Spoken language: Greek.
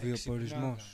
βιοπορισμός